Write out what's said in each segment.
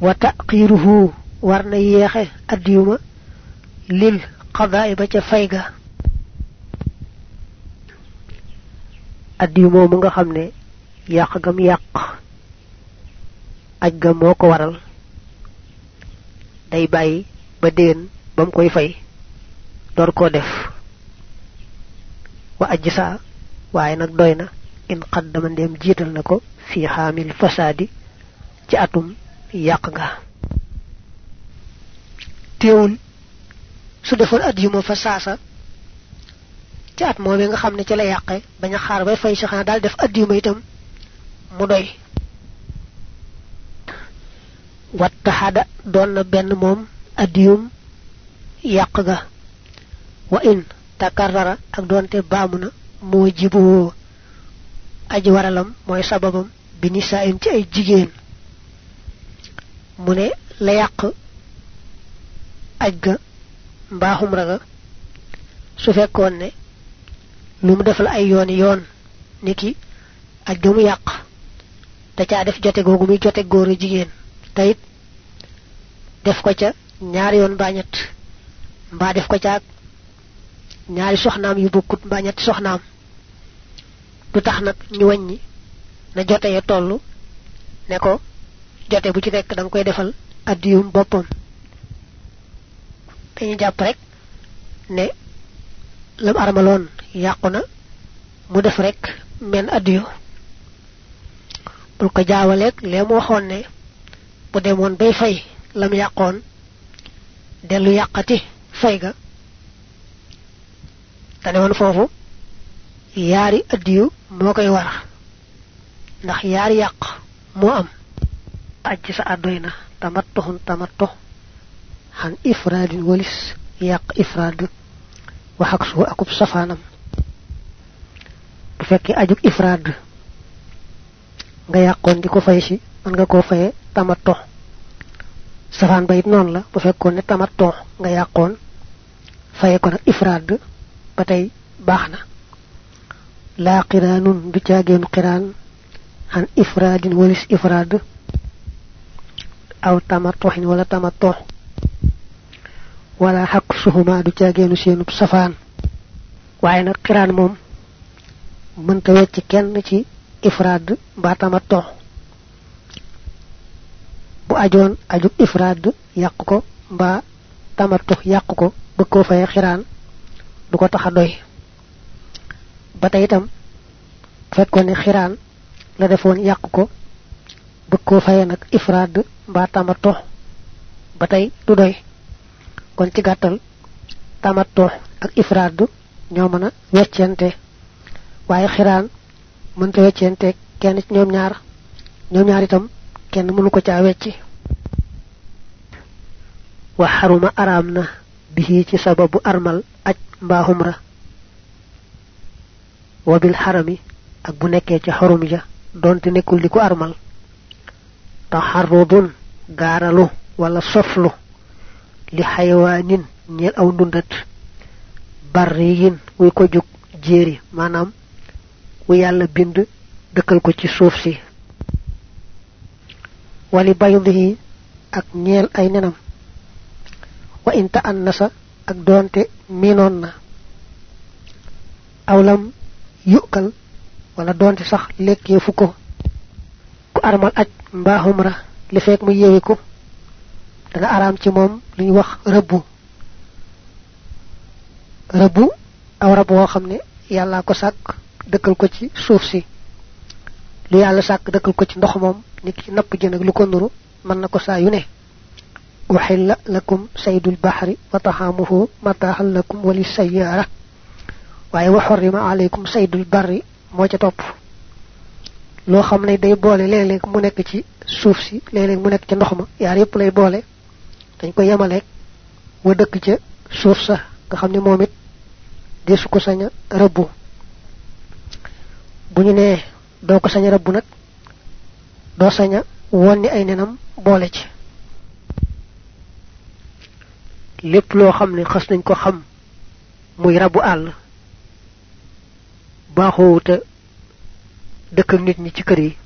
wa taqiruhu warna yexé adiyuma lil qada'i ba ca fayga addiyu moomu nga xam ne gam yàq aj ga waral. Day bàyyi ba déen ba koy fay def. Wa ajj saa na in qaddama ndem jiital na ko fi xaamil fasaadi ci atum yàq ga teewul su defoon adjuma fa saasa ci at moomee nga xam ne ci la yàqe bañ a xaar bay fay si xanaa daal def adjuma itam mu doy. Wattaxada doon na benn moom addiyum yàq ga wa in takarrara ak doonte baamu na moo aji waralam mooy sababam bi ci ay jigéen mu ne la yàq aj ga mbaaxum raga su fekkoon ne lu mu defal ay yooni yoon niki aj ga mu yàq da caa def jote googu muy jote góor jigéen tayit def ko ca ñaari yoon mbaa ñett mbaa def ko ca ñaari soxnaam yu bokkut mbaa ñetti soxnaam du tax nag ñu wàññi na jote ya toll ne ko jote bu ci nekk da nga koy defal addiyum boppam. Dañu jàpp rek ne lam armaloon yàqu mu def rek men addiyu bul ko jaawaleeg lee mu waxoon ne bu demoon bay fay lam yàqoon dellu yàqati fay ga. Te ne woon foofu yaari addiyu moo koy war ndax yaari yàq moo am aj sa àddoy na tamattuxun tamattu xan ifraadin walis. Yàq ifraad wax ak suhu akub safaanam bu fekkee ajuk ifraad nga yàqoon di ko fay si man nga koo faye tamattu safaan ba it noonu la bu fekkoon ne tamattu nga yàqoon faye ko nag ifraad ba tey baax na laa qiraanun du caageenu qiraan xan ifraadin walis ifraad xaq suhuma du caageenu seenub safaan waaye nag qiraan moom mënta wecc kenn ci ifraad mbaa tamattu bu ajoon aju ifraad yàq ko mbaa tamattu yàq ko bëgg koo faye xiraan du ko tax a doy ba tey itam fekkoon ne xiraan la defoon yàq ko bëgg koo faye nag ifraad mbaa tamattu ba tey du doy kon ci tamattu ak ifraad ñoo mën a weccente. Waaye xiraan mënta weccente kenn ci ñoom ñaar. Ñoom ñaar itam kenn mënu ko wecci. Wa xaruma araam na bihi ci sababu armal aj mbaa humra wa bil xarami ak bu nekkee ci xarum ja donte nekkul di ko armal taxarrudun gaaralu wala soflu li xayawaanin ñeel aw ndundat barriyin wuy ko jug jéeri maanaam wu yàlla bind dëkkal ko ci suuf si. Wali baydihi ak ñeel ay wa inta annasa ak doonte miinoon na. Awlam yukal wala doonte sax lekkee fu ko. ku armal aj mbaa humra li fekk mu yewi ko dana araam ci moom lu wax rëbbu rëbbu aw rab woo xam ne yàllaa ko sàkk dëkkal ko ci suuf si lu yàlla sàkk dëkkal ko ci ndox moom nit ki napp jën ak lu ko nuru mën na ko saa yu ne uxilla lakum saydul baxri wa taxaamuhu mataaxal lakum wali sayaara waaye wa xorrima alaykum loo xam ne day boole léeg-léeg mu nekk ci suuf si léeg-léeg mu nekk ci ndox ma yaar yépp lay boole. Dañ ko yemaleeg wa dëkk ca suuf sa nga xam ne desu ko sañ a rëbbu. Bu ñu nee doo ko sañ a rëbbu nag doo sañ a wonni ay nenam boole ci. Lépp loo xam ne xas nañ ko xam muy rabu àll dëkk nit ñi ci kër yi.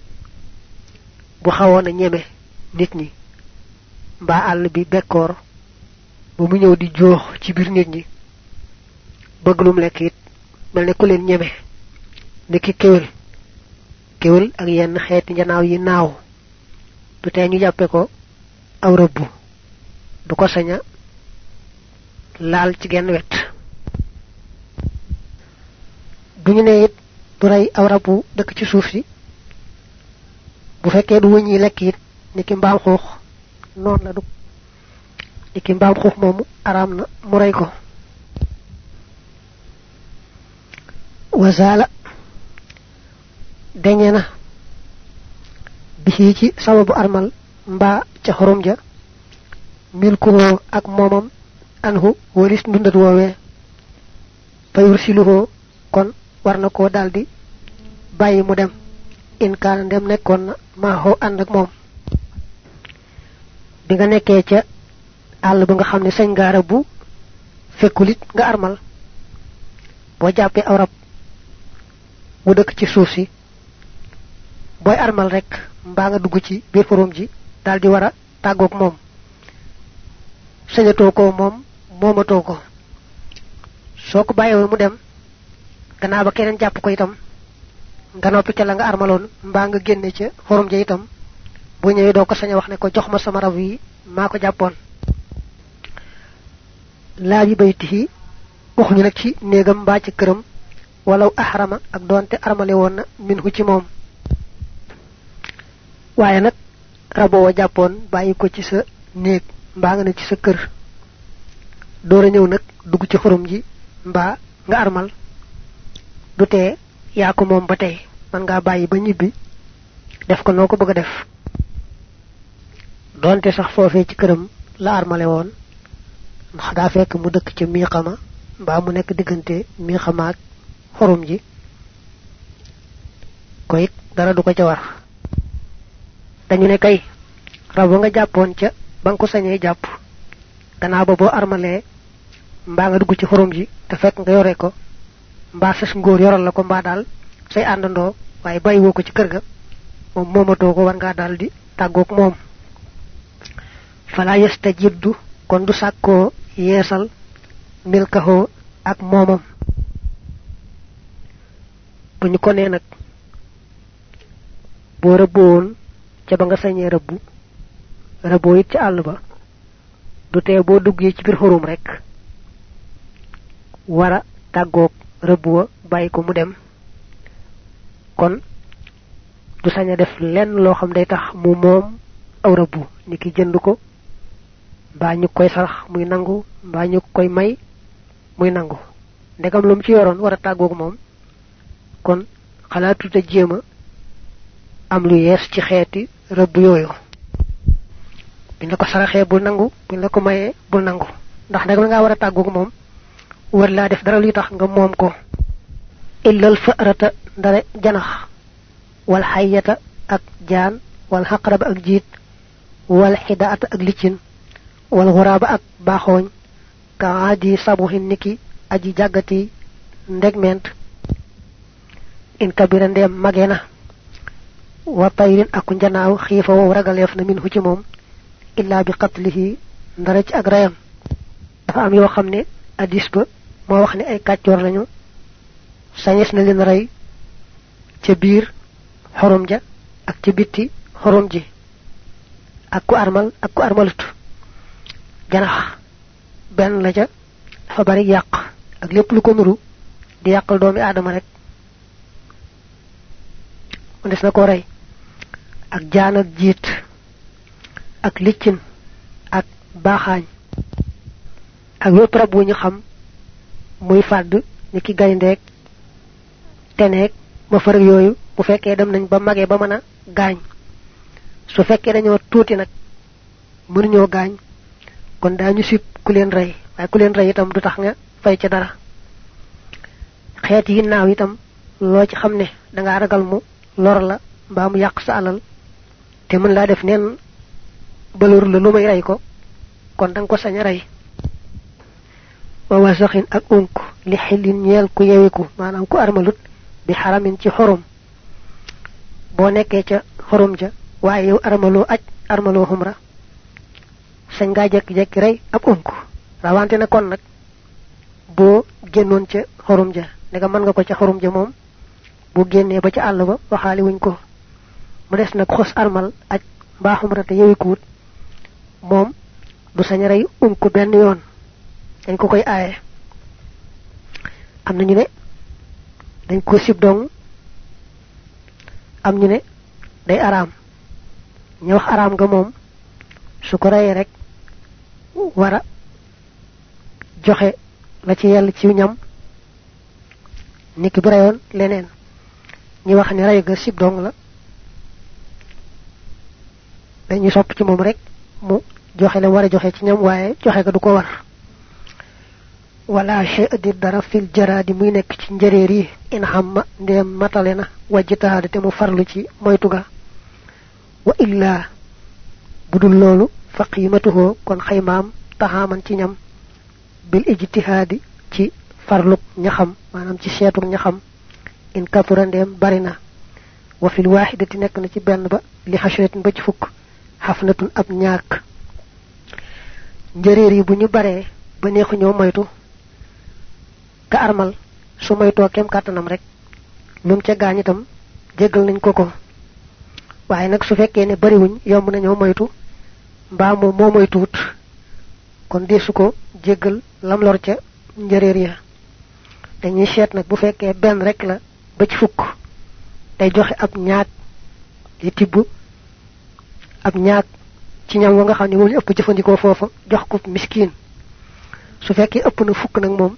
Bu xawoon a ñeme nit ñi. Mbaa àll bi bekkoor. Ba mu ñëw di joox ci biir nit ñi. Bëgg lum lekk it mel ne ku leen ñeme. Niki kéwél. Kéwél ak yenn xeeti njanaaw yi naaw. Du tee ñu jàppe ko aw rëbbu du ko saña laal ci genn wet. Bu ñu ne it du rey aw rabu dëkk ci suuf si. Bu fekkee du wëñ yi lekk it noonu la du. Niki mbaam xuux moomu araam na mu rey ko. Wasala dañe na. Bi ci sababu armal mbaa ca xorom ja ak moomam anhu walis ndundat woowee fa yursiluhoo kon war na koo daldi bàyyi mu dem. In kaana ndem nekkoon na maaxoo ànd ak moom. Bi nga nekkee ca àll ba nga xam ne sañ ngaara bu fekkulit nga armal. Boo jàppee aw rab mu dëkk ci suuf si booy armal rek mbaa nga dugg ci biir forom ji daldi war a tàggoog moom. Sañatoo ko moom moomatoo ko. Ko bàyyiwoon mu dem gannaaw ba keneen jàpp ko itam nga noppi ca la nga armaloon mbaa nga génne ca forom ja itam bu ñëwee doo ko sañ wax ne ko jox ma sama rab yi maa ko jàppoon. Laa bi baytihi waxuñu nag ci néegam mbaa ci këram walaw ahrama ak doonte armale woon na minhu ci moom. Waaye nag rabo wa jàppoon bàyyi ko ci sa néeg mbaa nga ne ci sa kër. Ñëw nag dugg ci xorom ji mbaa nga armal du tee yaa ko moom ba tey. Man ngaa bàyyi ba ñibbi. Def ko noo ko bëgg def. Doonte sax foofee ci këram la armale woon. Ndax daa fekk mu dëkk ci miixama mbaa mu nekk diggante miixama ak xorom ji. Ko it dara du ko ca war. Dañu ne kay rab nga jàppoon ca ba nga ko sañee jàpp. Gannaaw ba boo armalee mbaa nga dugg ci xorom ji te fekk nga yore ko mbaa sas ngóor yoral la ko mbaa daal say àndandoo waaye bàyyi woo ko ci kër ga. Moom moomatoo ko war ngaa daal di tàggoog moom. Fala yastajiddu kon du sàkkoo yeesal milkahoo ak moomam. Bu ñu ko nee nag boo rëbboon ca ba nga sañee rëbbu rëbboo it ci àll ba du tee boo duggee ci xurum rek wara tàggoog rëbb wa bàyyi ko mu dem. Kon du sañ a def lenn loo xam day tax mu moom aw rëbbu. Ni ki jënd ko mbaa ñu koy sarax muy nangu mbaa ñu koy may muy nangu. Ndegam lu mu ci yoroon war a tàggoog kon xalaatu te jéem a am lu yees ci xeeti rëbb yooyu. Buñ la ko saraxee bul nangu buñ la ko mayee bul nangu. Ndax nga war a tàggoog ولا دف دارا لي تخ مومكو الا الفاره دار جناح والحيه اك جان والحقرب اك جيت والحداه اك لتين والغراب اك باخوني كعادي صبوه نيكي أجي جاغتي ندمنت ان كبير ندم ماغينا وطيرين اك جناو خيفا ورغاليف نمن حتي موم الا بقتله درج اك رايام فامي وخمني اديسكو moo wax ne ay kàccoor lañu sañes na leen rey ca biir xorom ja ak ca bitti xorom ji. Ak ku armal ak ku armalut. Janax benn la ca dafa bari yàq ak lépp lu ko nuru di yàqal doomi aadama rek. Mu des na ko rey. Ak jaan ak jiit ak liccin ak baaxaañ ak wépp rab ñu xam muy fàdd ni ki gayndeeg teneeg ma fërëg yooyu bu fekkee dem nañ ba magee ba mën a gaañ. Su fekkee dañoo tuuti nag mënuñoo gaañ kon daañu sib ku leen rey waaye ku leen rey itam du tax nga fay ca dara. Xeet yi naaw itam loo ci xam ne dangaa ragal mu lor la mbaa mu yàq sa alal te mën laa def neen balur la lu may rey ko kon danga ko sañ a wa wasaxin ak unk li ku yewiku maanaam ku armalut bi xaramin ci xorom boo nekkee ca xorom ja waaye yow armaloo aj armaloo xumra sañ nga jek jek ray ab unk rawante na kon nak bo gennon ca xorum ja man nga ko ca ja mom bu genné ba ca àll ba waxaali wuñ ko mu nag xos armal aj mbaa xumra te yewi kuut moom du sañ rey unk dañ ko koy aaye. Am na ñu ne dañ ko sib dong. Am ñu ne day araam. Ñu wax araam nga moom su ko reyee rek wara joxe la ci yàlla ci ñam. Niki bu reyoon leneen. Ñi wax ni ga sib dong la. Dañu sopp ci moom rek mu joxe la war a joxe ci ñam waaye joxe ga du ko war wala shay di dara fil jaradi muy nekk ci njëreer yi in hamma ndem matale na te mu farlu ci moytu ga. Wa illa budul loolu fa kon xaymaam taxaaman ci ñam. Bil ijtihaadi ci farluk ñaxam maanaam ci seetuk ñaxam. In katura ndem bari na. Wa fil wahidati nekk na ci benn ba li xashratin ba ci fukk. Ab ñaak. Njëreer yi bu ba neexu ñoo moytu ka armal su moytoo kem kàttanam rek. Lum ca gaañ itam jéggal nañ ko ko. Waaye nag su fekkee ne bariwuñ yomb nañoo moytu mbaa moom moo moytuwut. Kon deesu ko jéggal lam lor ca njëreer ya. Dañuy seet nag bu fekkee benn rek la ba ci fukk. Day joxe ab ñaak di tibb ab ñaak ci ñam nga xam ne moom ëpp jëfandikoo foofa jox ko miskin su fekkee ëpp na fukk nag moom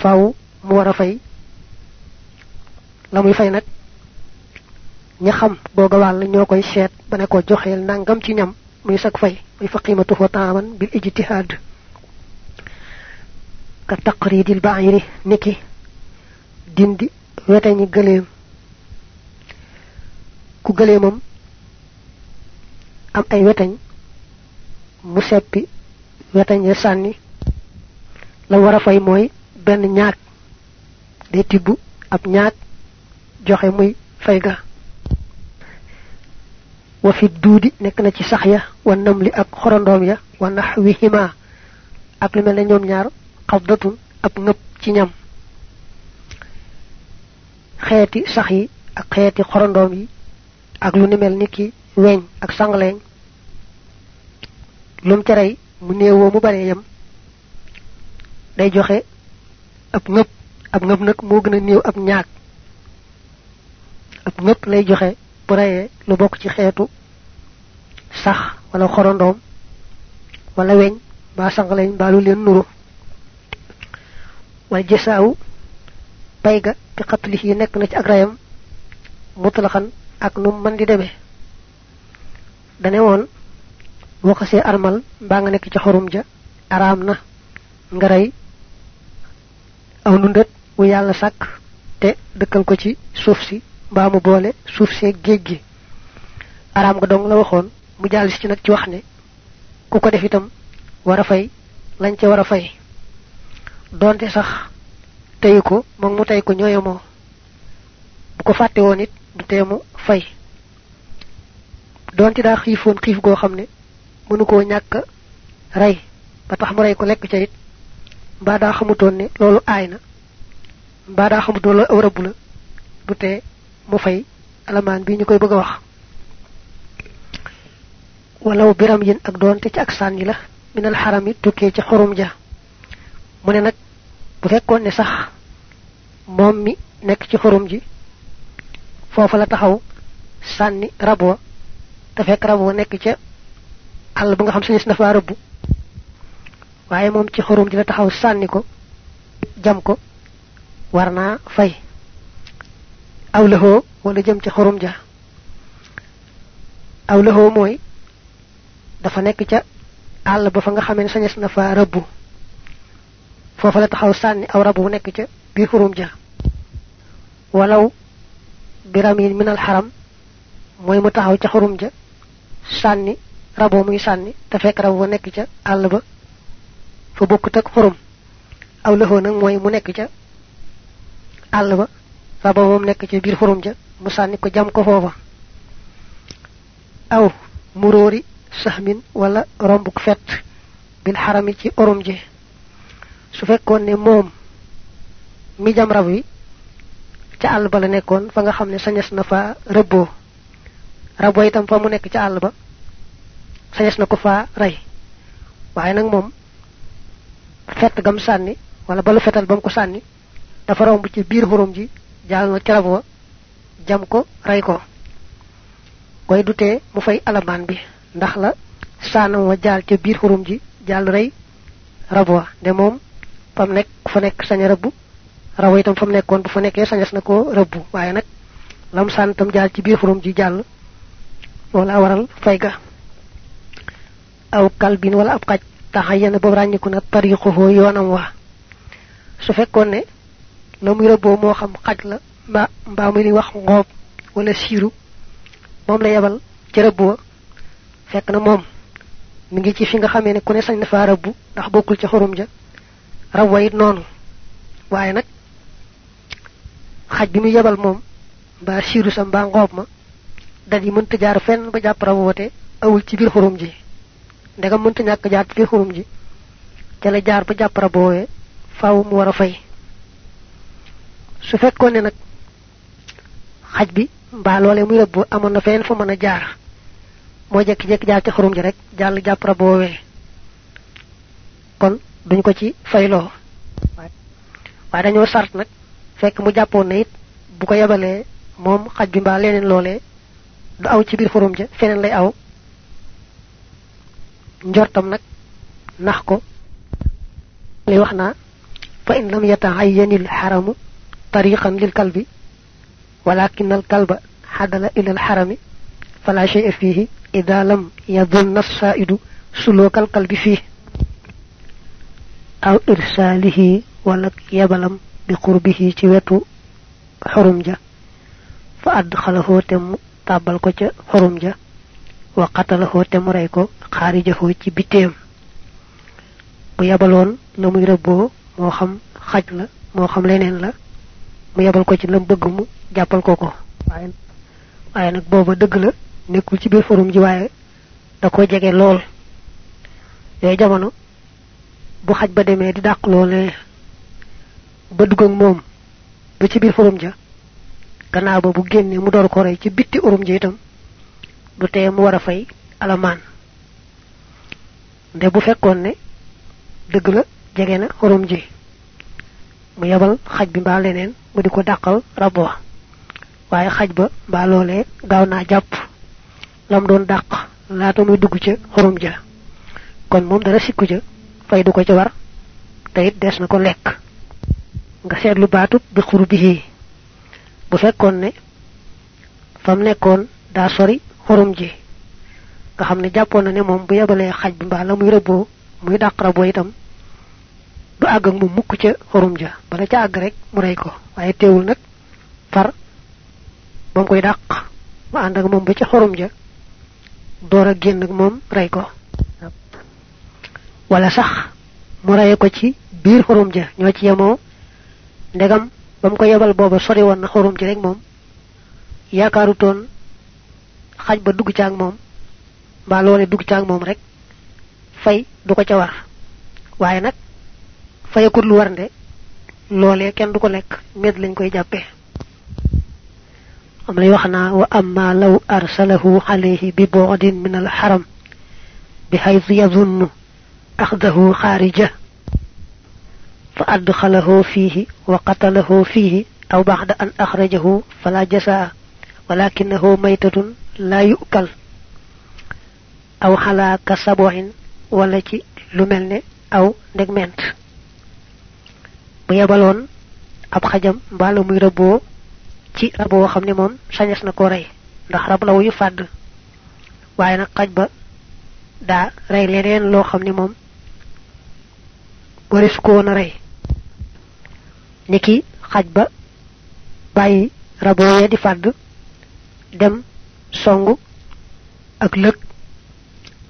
faaw mu war a fay. la muy fay nag ña xam googa wàll ñoo koy seet ba ne ko joxeel nangam ci ñam muy sag fay muy fa qiimatu fa taaman bil ijtihad ka taqridil ba'iri niki dindi wetañi gëleem ku gëleemam am ay wetañ mu seppi wetañ ya sànni. La war a fay mooy benn ñaak day tibb ab ñaak joxe muy fay ga. Wa fi duudi nekk na ci sax ya wa namli ak xorondoom ya wa naxwihima ak lu mel ne ñoom ñaar xabdatun ab ngëp ci ñam. Xeeti sax ak xeeti xorondoom yi ak lu ni mel ni ki weñ ak sangleñ lum ca rey mu néewoo mu bare yam. Day joxe ab ngëp ab ngëp nag moo gën a néew ab ñaak ab ngëp lay joxe bu reyee lu bokk ci xeetu sax wala xorondoom wala weñ ba sangleñ ba lu leen nuru. Wal jësaawu pay ga xatli yi nekk na ci ak rayam mutlaxan ak nu man di demee dane woon boo armal mbaa nga nekk ci xorum ja araam na nga rey aw nu ndët wu yàlla sàkk te dëkkal ko ci suuf si mbaa mu boole suuf see géej gi. Araam dong la waxoon mu jàll ci nag ci wax ne ku ko def itam war a fay lañ ca war a fay. Donte sax teyu ko moom mu tey ko ñooyamoo bu ko fàtte woon it du teemu fay. Donte daa xiifoon xiif goo xam ne mënu ñàkk rey ba tax mu rey ko lekk ca it mbaa daa xamutoon ne loolu aay na. Mbaa daa xamutoon loolu aw rëbb la du mu fay alamaan bi ñu koy bëgg wax. Walaw biram yin ak doonte ci ak sànni la minal xaram yi tukkee ci xorum ja. Mu ne nag bu fekkoon ne sax moom mi nekk ci xorum ji foofa la taxaw sànni rab wa te fekk rab nekk ca àll bu nga xam na faa rëbb waaye moom ci xorum ji la taxaw sànni ko jam ko war naa fay. Aw wala jëm ci xorum ja. Aw laxoo mooy dafa nekk ca àll ba fa nga xamee sañes na faa rëbb foofa la taxaw sànni aw rab bu nekk ca biir xurum ja. Walaw biramin minal xaram mooy mu taxaw ca xurum ja sànni rabo muy sànni te fekk rab ba nekk ca àll ba fa bokkut ak xurum aw lëxoo nag mooy mu nekk ca àll ba. Rabo moom nekk ca biir xurum ja. Mu sànni ko jam ko foofa. Aw muróori sahmin wala rombuk fet bil harami ci orum ji. Su fekkone ne mi jam rab wi ca àll ba la nekkoon fa nga xam ne sañes na fa rëbboo. Rab wa itam fa mu nekk ca ba sañes na ko fa rey. Waaye nag moom fett gam sànni wala balu fetal bam ko sànni dafa romb ci biir xurum ji jaal na wa jam ko ray ko. Koy dutee mu fay alamaan bi ndax la saanam wa jaal ca biir xurum ji jaal ray rab de moom fam nekk fa nekk sañ rabbu rawa itam fam nekkoon bu fa nekkee sañes na ko rëbbu. Waaye nag lam saan tam jaal ci xurum ji jàll wala waral fay ga. Aw kalbin wala ab xaj taxayyana boobu ràññiku na tariquhu yoonam wa. Su fekkoon ne la muy rëbboo moo xam xaj la mba mbaa muy wax ngoob wala siiru moom la yebal ci rëbboo fekk na moom mi ngi ci fi nga xamee ne ku ne sañ na faa rëbbu ndax bokkul ci xurum ja. Rab wa it noonu. Waaye xaj bi mu yebal moom mbaa siiru sa ma dal yi mënta jaar fenn ba awul ci biir ji ndegam mënta ñàkk jaar ci xurum ji. Ca la jaar ba jàpp rab woowee faaw mu war fay. Su fekkoon ne nag xaj bi mbaa loolee muy rëbb na fenn fu mën jaar. Moo jekki-jekki jaar ci xurum ji rek jàpp kon duñ ko ci fayloo. Waaye dañoo sart nag fekk mu jàppoon na it bu ko yebalee moom xaj bi mbaa leneen loolee du aw ci biir xurum ja feneen lay aw njortam nag nax ko li wax naa fa in lam yata'ayyanil haramu tariqan lil kalbi ولكن الكلب حدل إلى الحرم فلا شيء فيه إذا لم يظن السائد سلوك القلب فيه أو إرساله ولك يبلم بقربه تيوتو حرم جا فأدخله تم تابل wa qatalahu te mu ray ko kharijahu ci bitem bu yabalon no muy rebo mo xam xaj la moo xam leneen la mu yabal ko ci lam bëgg mu jappal ko ko. Waye waaye nag booba la nekul ci biir forum ji waye da ko jégué lool. Yooyu jamono bu xaj ba démé di dàq lolé ba dugg ak mom ba ci biir forum ja ganna ba bu génné mu door ko ray ci bitti urum ji itam du tee mu war a fay alamaan. Nde bu fekkoon ne dëgg la jege na xurum ji mu yabal xaj bi mbaa leneen mu di ko dàqal rab wa. Waaye xaj ba mbaa loolee gaaw naa jàpp lam doon dàq laata muy dugg ca xurum ja. Kon moom dara sikku ja fay du ko ca war te it des na ko lekk. Nga seetlu baatu bi xuru bi bu fekkoon ne fam nekkoon daa sori xurum ji. Nga xam ne ne moom bu yebalee xaj bi mbaa la muy rëbboo muy dàq raboo itam du àgg ak mu mukk ca xurum ja. Bala ca àgg rek mu rey ko. Waaye teewul nag far bam koy dàq mu ànd ak moom ba ca xurum ja door a génn ak moom rey ko. Wala sax mu reye ko ci biir xurum ja. Ñoo ci yemoo. Ndegam bam ko yebal booba sori woon na xurum ji rek moom. Yaakaaru xaj ba dugg ca ak moom mbaa loole dugg ca ak moom rek fay du ko ca war. Waaye nag fayakut lu war nde loolee kenn du ko lekk med lañ koy jàppee am lay wax naa wa amma law arsalahu alayhi bi bu'din min al haram bi haythu yadhunnu akhdahu kharija fa adkhalahu fihi wa qatalahu fihi aw ba'da an akhrajahu fala jasaa ولكنه maytatun la yu'kal. أو حلا ka sabohin wala ci أو melne aw ndeg ment bu yebalon ab xajam mbaalu muy rebo ci rabo wo ndax rab la wuyu fàdd. Waaye nag xaj ba daa rey leneen loo xam moom waris ko woon a rey. Niki xaj ba bàyyi di dem songu ak lëg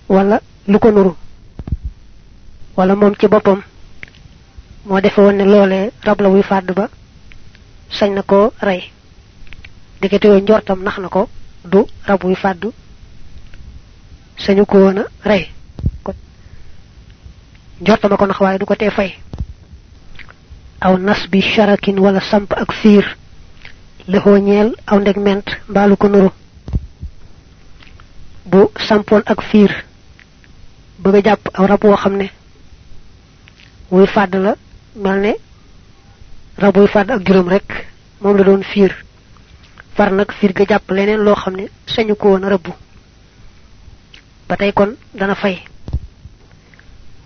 wala lu ko nuru. Wala moom ci boppam moo defe woon ne loolee rab la wuy fàdd ba sañ na ko rey. Yooyu njortam nax na ko du rab wuy fàdd sañu ko wona ray jortama ko nax waaye du ko fay. Aw nas bi sharakin wala samp ak lexoo ñeel aw ndeg ment mbaalu ko nuru. Bu sampoon ak fiir bëgg jàpp aw rab woo xam ne wuy fàdd la mel ne rab wuy fàdd ak juróom rek moom la doon fiir. Far nag fiir ga jàpp leneen loo xam ne sañu ko woon rëbbu. Ba tey kon dana fay.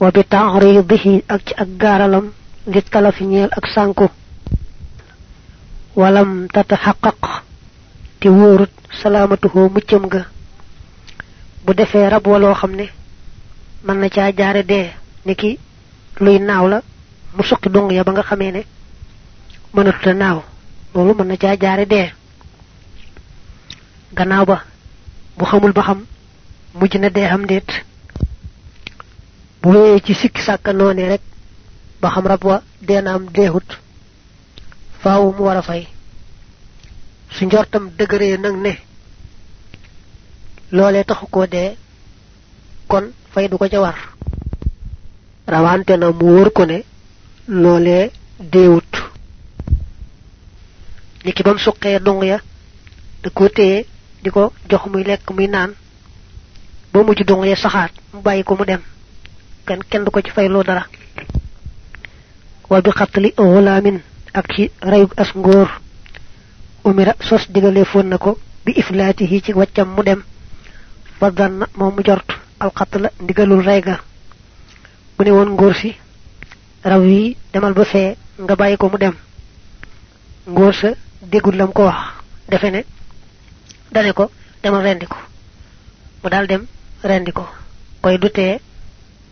Wa bi ta'ridihi ak ci ak gaaralam li talafi ñeel ak walam tataxaqaq te wóorut salaamatuhoo muccam ga. Bu defee rab waloo xam ne mën na caa jaare dee niki luy naaw la mu suqi dong ya ba nga xamee ne mënatuta naaw. Loolu mën na caa jaare dee. Gannaaw ba bu xamul ba xam mujj na dee am déet. Bu wéyee ci sikki sàkka rek ba xam rab wa faaw mu war a fay. Su njortam dëgëree nag ne loolee taxu koo dee kon fay du ko ca war. Rawante na mu wóor ko ne loolee deewut. Niki bam suqee dong ya da ko téye di ko jox muy lekk muy naan. Ba mujj dong ya saxaat mu bàyyi ko mu dem. Kan kenn du ko ci fayloo dara. Wa bi xatli ak ci rayug as ngóor. Umira sos digale fon nako bi iflatihi ci waccam mu dem. Fa danna moom mu jort al qatla ndigalul rayga mu ne woon ngóor si raw demal ba fee nga bàyyi ko mu dem. Ngóor sa déggul lam ko wax defe ne dane ko demal rendi ko. Mu daal dem rendi ko koy dutee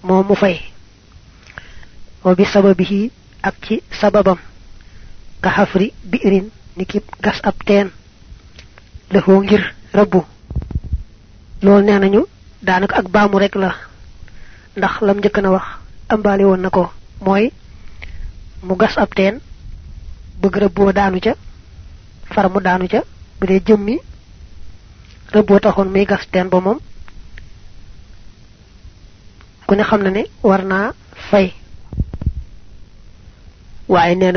moom mu fay. Wa bi sababihi ak ci sababam ka xafri biirin niki gas ab teen. Lëfoo ngir rabbu loolu nee nañu daanaka ak baamu rek la. Ndax lam njëkk na wax ambaale woon na ko. Mooy mu gas ab teen bëgg rëbboo daanu ca far mu daanu ca bu dee jëmmi taxoon muy gas teen ba moom. Ku ne xam na ne fay. Waaye nee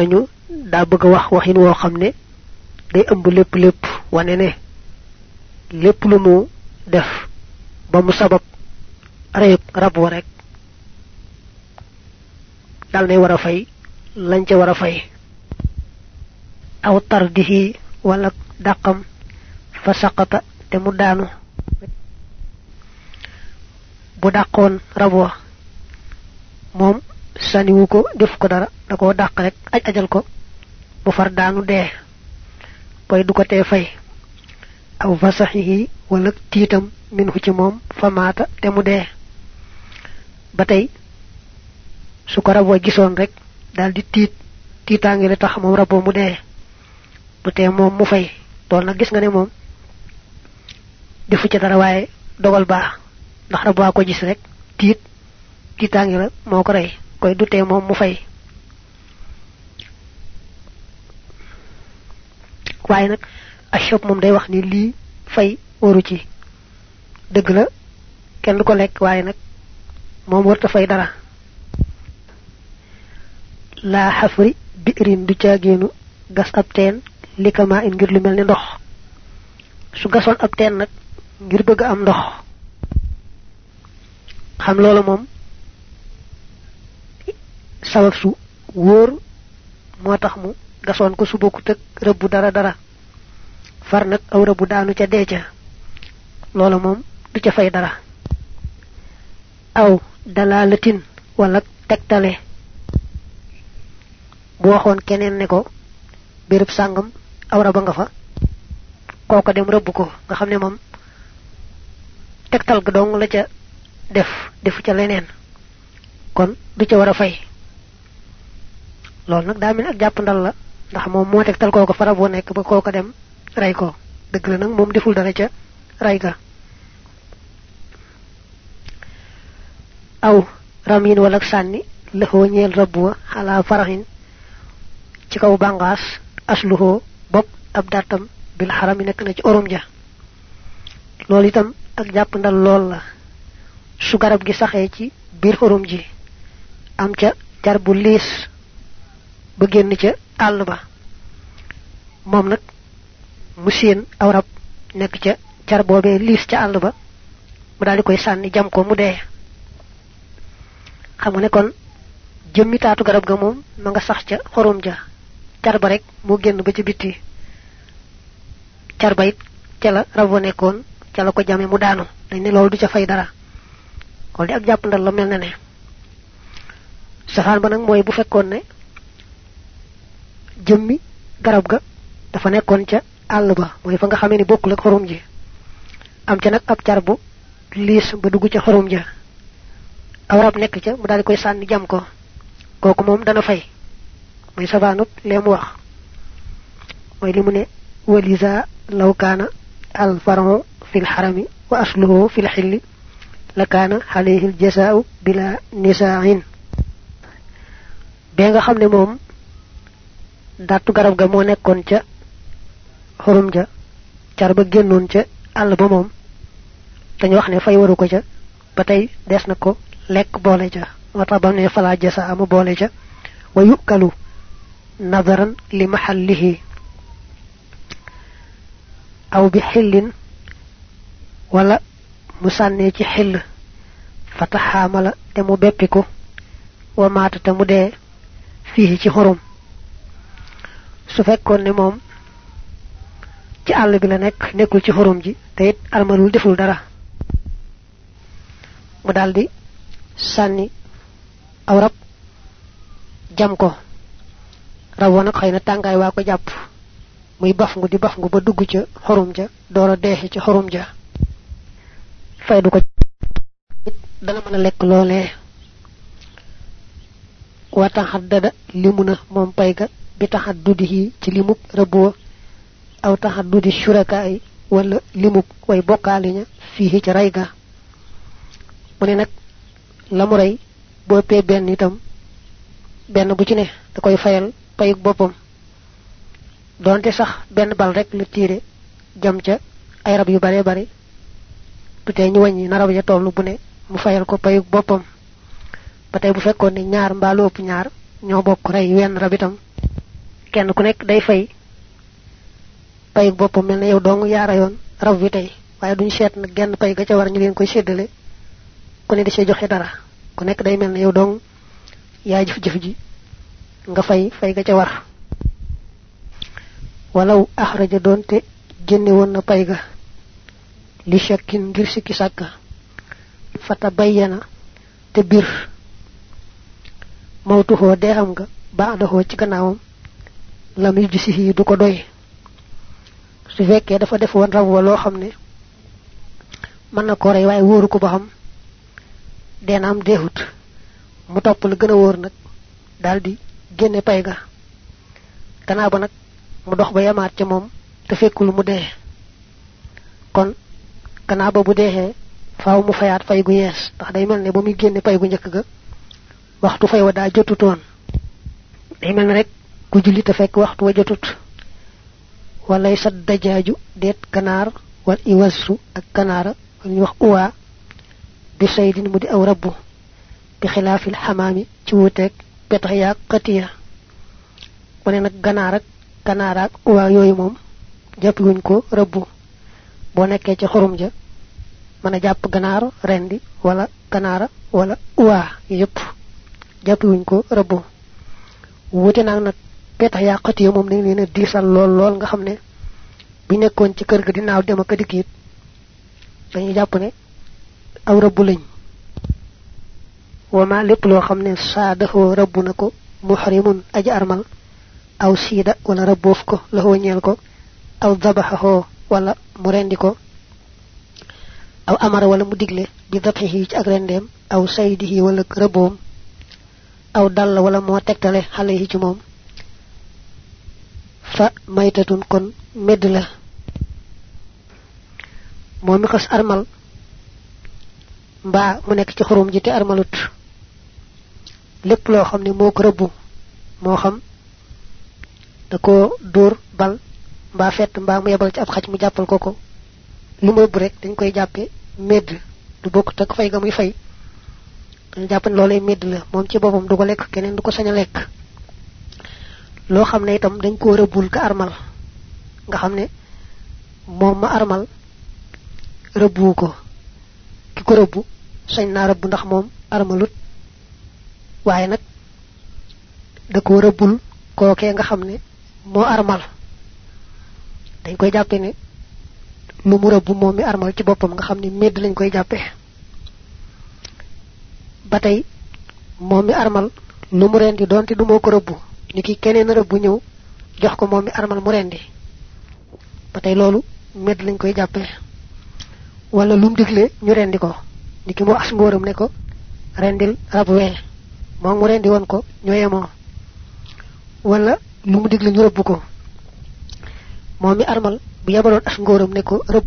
daa bëgg wax waxin woo xam ne day ëmb lépp lépp wane ne lépp lu mu def ba mu sabab reyub rab wa rek dal nay war a fay lañ ca war a fay. Aw tardihi wala dàqam fa saqata te mu daanu. Bu dàqoon rab wa moom saniwu def ko dara da ko dàq rek aj ajal ko bu far daanu dee. Koy du ko tee fay. Aw fasaxihi wala tiitam minhu ci moom fa maata te mu dee. Ba tey su ko raboo gisoon rek daal di tiit. Tiitaangi la tax moom raboo mu dee. Du tee moom mu fay. Loolu nag gis nga ne moom defu ci dara waaye dogal baax. Ndax raboo ko gis rek tiit. Tiitaangi la moo ko koy du tee moom mu fay waaye nag ashop moom day wax ni lii fay waru ci. Dëgg la kenn du ko lekk waaye nag moom warta fay dara. Laa xafri biirin du caageenu gas ab teen likama in ngir lu mel ni ndox. Su gasoon ab teen nag ngir bëgg am ndox. Xam loola moom sabab su wóor moo tax mu gasoon ko su bokku tëg rëbbu dara dara far nag aw rëbbu daanu ca. Loola moom du ca fay dara. Aw dalalatin wala tegtale. Bu waxoon keneen ne ko béréb sàngam aw raba nga fa. Kooko dem rëbb ko. Nga xam ne moom tegtal ga dong la ca def defu ca leneen. Kon du ca war a fay. Loolu nag daa mel ak la ndax moom moo tegtal kooko fa rab nekk ba kooko dem ray ko. Dëgg la nag moom deful dara ca ray ga. Aw ramin wala sànni lëxoo ñeel rabb wa xalaa faraxin ci kaw bàngaas asluhoo bopp ab dàttam bil xarami nekk na ci orom ja. Loolu itam ak jàpp ndal lool la. Su garab gi saxee ci biir xurum ji am ca car bu liis ba génn ca àll ba. Moom nag mu seen nekk ca car boobee liis ca àll ba mu daal di koy sànni jam ko mu dee. Xam nga ne kon jëmmi taatu garab ga moom ma nga sax ca xorum ja. Car ba rek mu génn ba ci bitti car ba it ca la rab wa nekkoon ca la ko jame mu daanu. Dañ ne loolu du ca fay dara. Kon di ak jàpp la mel ne. Safaan ba nag mooy bu fekkoon ne jëmmi garab ga dafa nekkoon ca àll ba mooy fa nga xamee ni bokkul ak xorum ji am ca nag ab car bu liis ba dugg ca xorum ja. Aw rab nekk ca mu daal koy sànni jam ko. Kooku moom dana fay. Muy sabaanut lee mu wax. Mooy li mu ne walisa law kaana al faron fi lxarami wa asluhu fi lxilli la kaana alayhi ljasaau bila nisaain bee nga xam ne dattu garab ga moo nekkoon ca xorum ja car ba génnoon ca àll ba moom dañu wax ne fay waru ko ca ba tey des na ko lekk boole ca moo tax ne fala jasa amu boole ca wa yukalu nadaran li mahallihi aw bi xillin wala mu sànnee ci xill fa taxaamala te mu beppiku wa maata te mu dee fii ci xorum su fekkoon ne moom ci àll bi la nekk nekkul ci xorum ji te it deful dara. Mu daldi sànni aw rab jam ko. Rab wa nag xëy na tàngaay waa ko jàpp. Muy baf ngu di baf ngu ba dugg ca xorum ja door a deexi ci xorum ja. Fay du ko dana mën a lekk loolee. Wa taxaddada limu na moom pay ga bi taxaddudihi ci limub rëbboo aw taxaddudi shurakaay wala limub way bokkaali ña fii ci rey ga. Mu ne nag la mu rey itam bu ci ne da koy fayal payug boppam. Donte sax benn bal rek la tiire jam ca ay rab yu bare bare du ya bu ne mu fayal ko payug boppam. Ba tey bu fekkoon ne ñaar mbaa lu ëpp ñaar ñoo wenn kenn ku nekk day fay. Payug boppam mel na yow dong yaara yoon rab bi tey. Waaye duñ seet nag genn pay ga ca war ñu leen koy séddale. Ku ne di ca joxe dara. Ku nekk day mel ne yow dong yaa jëf jëf ji. Nga fay fay ga ca war. Walaw axraja doonte génne woon na pay ga. Li shakkin ngir sikki sàkka. Fata bayyana te bir mawtuhoo deexam nga baadahoo ci gannaawam lam gisi du ko doy. Su fekkee dafa def woon rab wa loo xam ne mën na ko rey waaye wóoru ko ba xam am deexut. Mu topp la gën a wóor nag daldi génne pay ga. Gannaaw ba nag mu dox ba yamaat ca moom te fekkul mu dee. Kon gannaaw ba bu deexee faaw mu fayaat fay gu yees ndax day mel ne ba muy génne pay gu njëkk ga waxtu fay wa daa jotutoon. Day mel ne rek ku julli te fekk waxtu wa jotut. Walay sa dajaaju deet kanaar wal iwasu ak kanaara wal ñu wax uwaa bi saydin mu di aw rabbu bi xilaafil xamaami ci wuteeg petax yaag xatiya mu ne nag ganaar ak kanaara ak uwaa yooyu moom jàppiwuñ ko rabbu. Boo nekkee ci xorum ja jàpp ganaar rendi wala kanaara wala uwaa yépp jàppiwuñ ko rabbu. Wute nag petax yaa xatiya moom dañ leen a diisal lool lool nga xam ne. Bu nekkoon ci kër ga dinaaw dem ak dikkiit dañuy jàpp ne aw rabbu lañ wama lépp loo xam ne saa dafa rabbu na ko muhrimun aji armal aw siida wala rabboof ko la ñeel ko aw wala mu rendi ko aw amara wala mu digle bi ci ak rendeem aw saydihi wala rëbboom aw dal wala moo tegtale xale yi ci moom fa maytatun kon medd la. Moom mi xas armal. Mbaa mu nekk ci xurum ji te armalut. Lépp loo xam ne moo ko rëbbu moo xam da ko dóor bal mbaa fett mbaa mu yebal ci ab xaj mu jàppal ko ko. Lu mu rek dañ koy jàppe medd. Du bokk tak fay ga muy fay. Dañu jàpp ne loolee medd la. Moom ci boppam du ko lekk keneen du ko sañ a lekk loo xam ne itam dañ ko rëbbul ka armal. nga xam ne moom ma armal rëbbu ko. ki ko rëbbu sañ naa rëbb ndax moom armalut. waaye nag da ko rëbbul kookee nga xam ne moo armal. dañ koy jàppe ne lu mu rëbb moom mi armal ci boppam nga xam ne medd lañ koy jàppe. ba tey moom mi armal lu mu rendi donte du moo ko ni ki keneen rëbb ñëw jox ko moom mi armal mu rendi. Ba tey loolu medd lañ koy jàppe wala lu mu ñu rendi ko. Ni ki mu as ngóoram ne ko rendil rab wee. Moom mu rendi woon ko wala lu mu digle ñu rëbb ko. Moom mi armal bu yabaloon as ngóoram ne ko rëbb